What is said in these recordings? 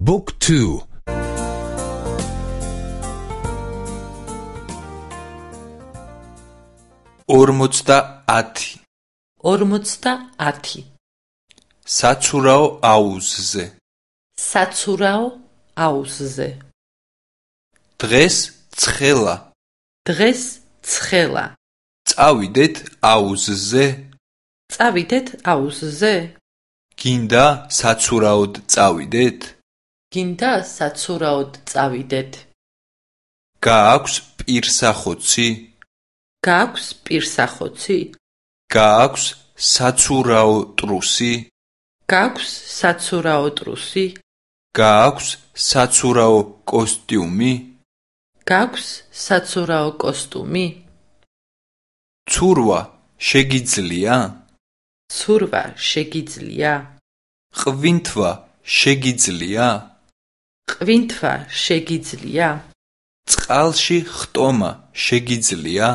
Book 2 50 50 საცურაო აუზზე. საცურაო აუზზე. დღეს ცხელა. დღეს ცხელა. წავიდეთ აუზზე. წავიდეთ აუზზე. გინდა საცურაოდ წავიდეთ გინდა საცურაოდ წავიდეთ. გააქვს პირსახოცი. გაქვს პირსახოცი. გააქვს საცურაო ტრუსი გაქვს საცურაო ტრუსი გააქვს საცურაო კოსტიუმი გაქვს საცურაო კოსტუმი ცურვა შეგიძლია? ცურვა შეგიძლია. ყვინთვა შეგიძლია ყვინთვა შეგიძლია? წყალში ხტომა შეგიძლია?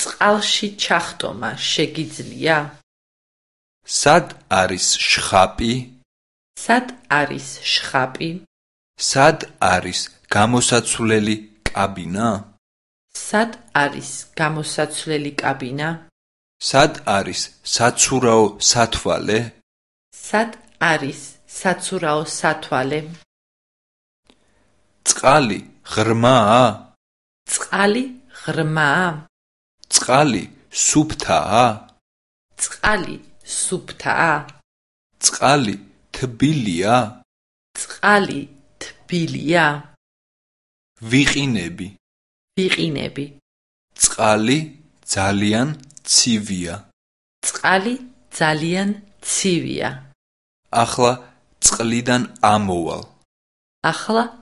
წყალში ჩახტომა შეგიძლია? სად არის შხაპი? სად არის შხაპი? სად არის გამოსაცვლელი კაბინა? სად არის გამოსაცვლელი კაბინა? სად არის საცურაო სათვალე? სად არის საცურაო სათვალე წყალი ღრმაა. წყალი ღრმაა. წყალი სუფთაა. წყალი სუფთაა. წყალი თბილია. წყალი თბილია. ვიყინები. ვიყინები. წყალი ძალიან ცივია. წყალი ძალიან ცივია. ახლა წყლიდან ამოვალ. ახლა